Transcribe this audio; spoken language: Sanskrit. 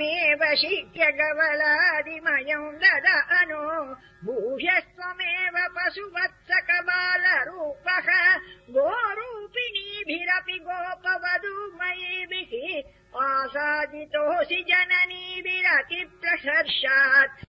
त्वमेव शिक्यगवलादिमयम् दद अनु भूयस्त्वमेव पशुवत्सकबालरूपः। गोरूपिणीभिरपि गोपवधू मयिभिः। आसादितोऽसि जननीभिरतिप्रसर्षात्